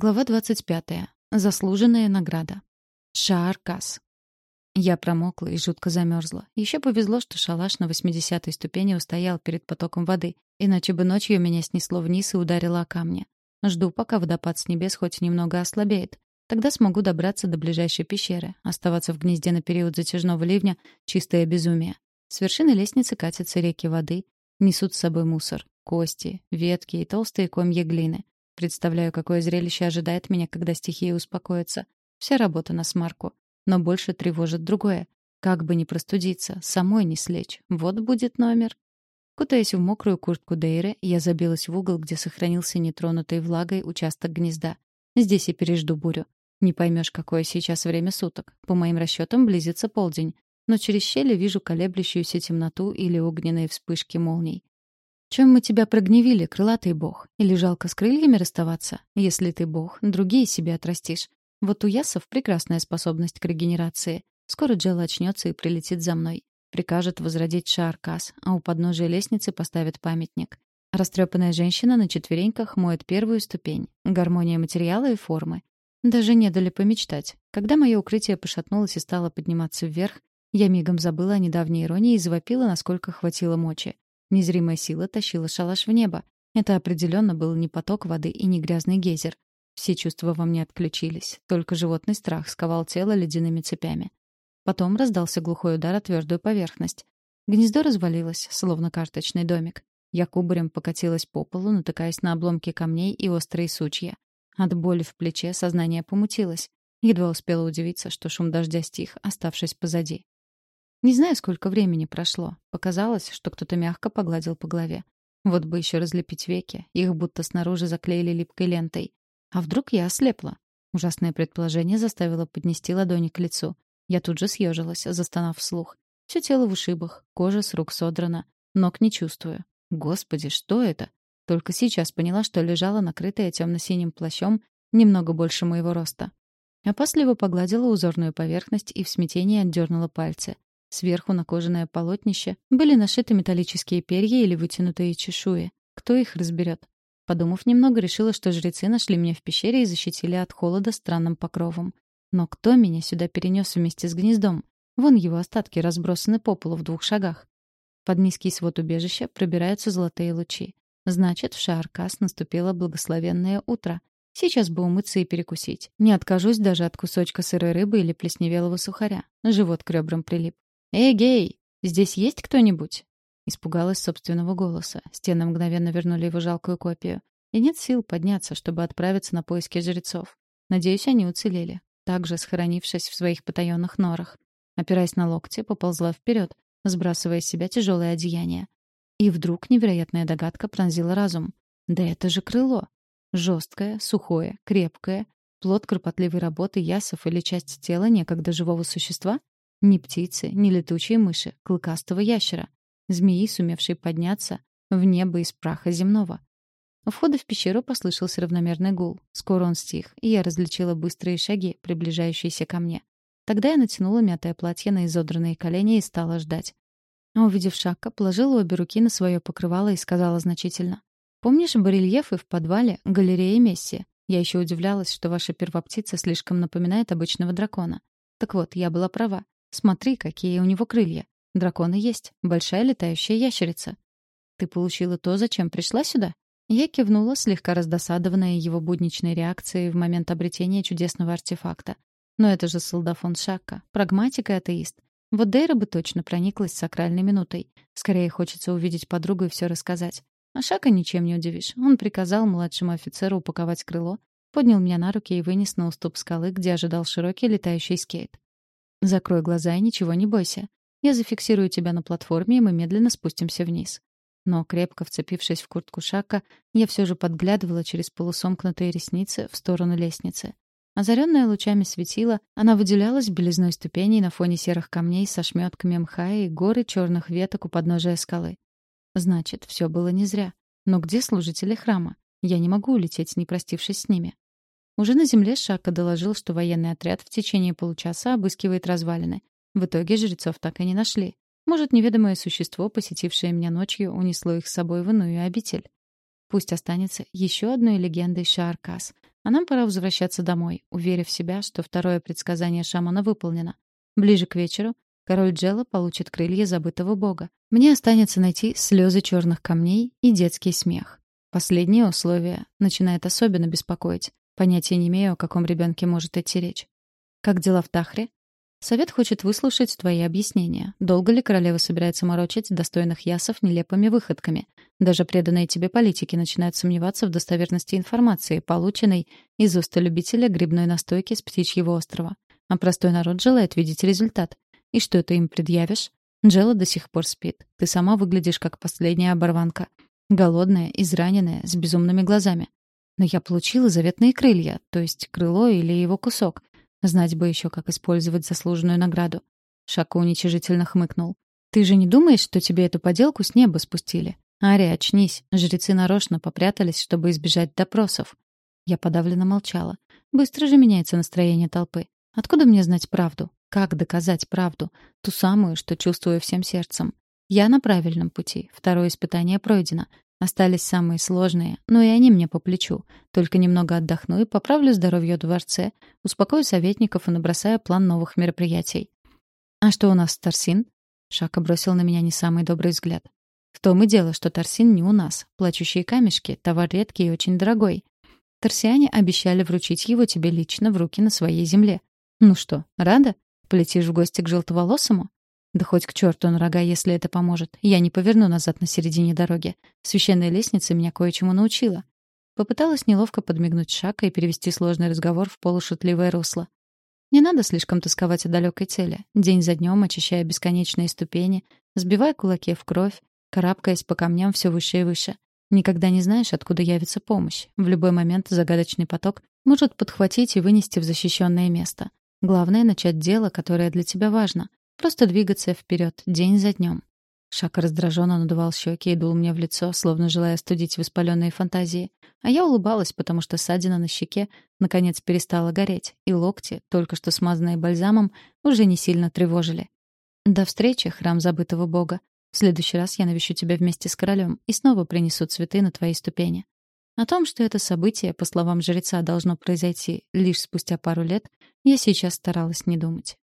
Глава 25. Заслуженная награда. Шааркас. Я промокла и жутко замерзла. Еще повезло, что шалаш на 80-й ступени устоял перед потоком воды, иначе бы ночью меня снесло вниз и ударило о камни. Жду, пока водопад с небес хоть немного ослабеет. Тогда смогу добраться до ближайшей пещеры. Оставаться в гнезде на период затяжного ливня — чистое безумие. С вершины лестницы катятся реки воды, несут с собой мусор, кости, ветки и толстые комья глины. Представляю, какое зрелище ожидает меня, когда стихия успокоится. Вся работа на смарку. Но больше тревожит другое. Как бы не простудиться, самой не слечь. Вот будет номер. Кутаясь в мокрую куртку Дейры, я забилась в угол, где сохранился нетронутый влагой участок гнезда. Здесь и пережду бурю. Не поймешь, какое сейчас время суток. По моим расчетам, близится полдень. Но через щели вижу колеблющуюся темноту или огненные вспышки молний. Чем мы тебя прогневили, крылатый бог? Или жалко с крыльями расставаться? Если ты бог, другие себе отрастишь. Вот у ясов прекрасная способность к регенерации. Скоро Джелла очнется и прилетит за мной. Прикажет возродить Шааркас, а у подножия лестницы поставит памятник. Растрепанная женщина на четвереньках моет первую ступень. Гармония материала и формы. Даже не дали помечтать. Когда мое укрытие пошатнулось и стало подниматься вверх, я мигом забыла о недавней иронии и завопила, насколько хватило мочи. Незримая сила тащила шалаш в небо. Это определенно был не поток воды и не грязный гейзер. Все чувства во мне отключились. Только животный страх сковал тело ледяными цепями. Потом раздался глухой удар о твердую поверхность. Гнездо развалилось, словно карточный домик. Я кубарем покатилась по полу, натыкаясь на обломки камней и острые сучья. От боли в плече сознание помутилось. Едва успела удивиться, что шум дождя стих, оставшись позади. Не знаю, сколько времени прошло. Показалось, что кто-то мягко погладил по голове. Вот бы еще разлепить веки, их будто снаружи заклеили липкой лентой. А вдруг я ослепла? Ужасное предположение заставило поднести ладони к лицу. Я тут же съежилась, застонав вслух. Все тело в ушибах, кожа с рук содрана, ног не чувствую. Господи, что это? Только сейчас поняла, что лежала накрытая темно-синим плащом немного больше моего роста. Опасливо погладила узорную поверхность и в смятении отдернула пальцы. Сверху на кожаное полотнище были нашиты металлические перья или вытянутые чешуи. Кто их разберет? Подумав немного, решила, что жрецы нашли меня в пещере и защитили от холода странным покровом. Но кто меня сюда перенес вместе с гнездом? Вон его остатки разбросаны по полу в двух шагах. Под низкий свод убежища пробираются золотые лучи. Значит, в Шааркас наступило благословенное утро. Сейчас бы умыться и перекусить. Не откажусь даже от кусочка сырой рыбы или плесневелого сухаря. Живот к ребрам прилип. «Эй, гей! Здесь есть кто-нибудь?» Испугалась собственного голоса. Стены мгновенно вернули его жалкую копию. И нет сил подняться, чтобы отправиться на поиски жрецов. Надеюсь, они уцелели, также схоронившись в своих потаенных норах. Опираясь на локти, поползла вперед, сбрасывая с себя тяжелое одеяние. И вдруг невероятная догадка пронзила разум. Да это же крыло. Жесткое, сухое, крепкое. Плод кропотливой работы ясов или часть тела некогда живого существа? Ни птицы, ни летучие мыши, клыкастого ящера, змеи, сумевшей подняться в небо из праха земного. У входа в пещеру послышался равномерный гул. Скоро он стих, и я различила быстрые шаги, приближающиеся ко мне. Тогда я натянула мятое платье на изодранные колени и стала ждать. А увидев Шака, положила обе руки на свое покрывало и сказала значительно. «Помнишь барельефы в подвале галереи Месси? Я еще удивлялась, что ваша первоптица слишком напоминает обычного дракона. Так вот, я была права. Смотри, какие у него крылья. Драконы есть. Большая летающая ящерица. Ты получила то, зачем пришла сюда? Я кивнула, слегка раздосадованная его будничной реакцией в момент обретения чудесного артефакта. Но это же солдафон Шакка, прагматик и атеист. Вот Дейра бы точно прониклась сакральной минутой. Скорее хочется увидеть подругу и все рассказать. А Шака ничем не удивишь. Он приказал младшему офицеру упаковать крыло, поднял меня на руки и вынес на уступ скалы, где ожидал широкий летающий скейт. Закрой глаза и ничего не бойся. Я зафиксирую тебя на платформе, и мы медленно спустимся вниз. Но, крепко вцепившись в куртку Шака, я все же подглядывала через полусомкнутые ресницы в сторону лестницы. Озаренная лучами светила, она выделялась белизной ступеней на фоне серых камней со шметками мха и горы черных веток у подножия скалы. Значит, все было не зря. Но где служители храма? Я не могу улететь, не простившись с ними. Уже на земле Шака доложил, что военный отряд в течение получаса обыскивает развалины. В итоге жрецов так и не нашли. Может, неведомое существо, посетившее меня ночью, унесло их с собой в иную обитель. Пусть останется еще одной легендой Шааркас. А нам пора возвращаться домой, уверив себя, что второе предсказание шамана выполнено. Ближе к вечеру король Джелла получит крылья забытого бога. Мне останется найти слезы черных камней и детский смех. Последнее условие начинает особенно беспокоить. Понятия не имею, о каком ребенке может идти речь. Как дела в Тахре? Совет хочет выслушать твои объяснения. Долго ли королева собирается морочить достойных ясов нелепыми выходками? Даже преданные тебе политики начинают сомневаться в достоверности информации, полученной из уст любителя грибной настойки с птичьего острова. А простой народ желает видеть результат. И что ты им предъявишь? Джелла до сих пор спит. Ты сама выглядишь как последняя оборванка. Голодная, израненная, с безумными глазами. Но я получила заветные крылья, то есть крыло или его кусок. Знать бы еще, как использовать заслуженную награду. Шака уничижительно хмыкнул. «Ты же не думаешь, что тебе эту поделку с неба спустили? Ария, очнись. Жрецы нарочно попрятались, чтобы избежать допросов». Я подавленно молчала. Быстро же меняется настроение толпы. Откуда мне знать правду? Как доказать правду? Ту самую, что чувствую всем сердцем. Я на правильном пути. Второе испытание пройдено. Остались самые сложные, но и они мне по плечу. Только немного отдохну и поправлю здоровье в дворце, успокою советников и набросаю план новых мероприятий. «А что у нас с Торсин?» Шака бросил на меня не самый добрый взгляд. «В том и дело, что Торсин не у нас. Плачущие камешки — товар редкий и очень дорогой. Торсиане обещали вручить его тебе лично в руки на своей земле. Ну что, рада? Полетишь в гости к желтоволосому?» Да хоть к черту на рога, если это поможет. Я не поверну назад на середине дороги. Священная лестница меня кое-чему научила. Попыталась неловко подмигнуть Шака и перевести сложный разговор в полушутливое русло. Не надо слишком тосковать о далекой цели. День за днем, очищая бесконечные ступени, сбивая кулаки в кровь, карабкаясь по камням все выше и выше. Никогда не знаешь, откуда явится помощь. В любой момент загадочный поток может подхватить и вынести в защищенное место. Главное — начать дело, которое для тебя важно. Просто двигаться вперед, день за днем. Шака раздраженно надувал щеки и дул мне в лицо, словно желая остудить воспаленные фантазии. А я улыбалась, потому что ссадина на щеке наконец перестала гореть, и локти, только что смазанные бальзамом, уже не сильно тревожили. «До встречи, храм забытого бога. В следующий раз я навещу тебя вместе с королем и снова принесу цветы на твои ступени». О том, что это событие, по словам жреца, должно произойти лишь спустя пару лет, я сейчас старалась не думать.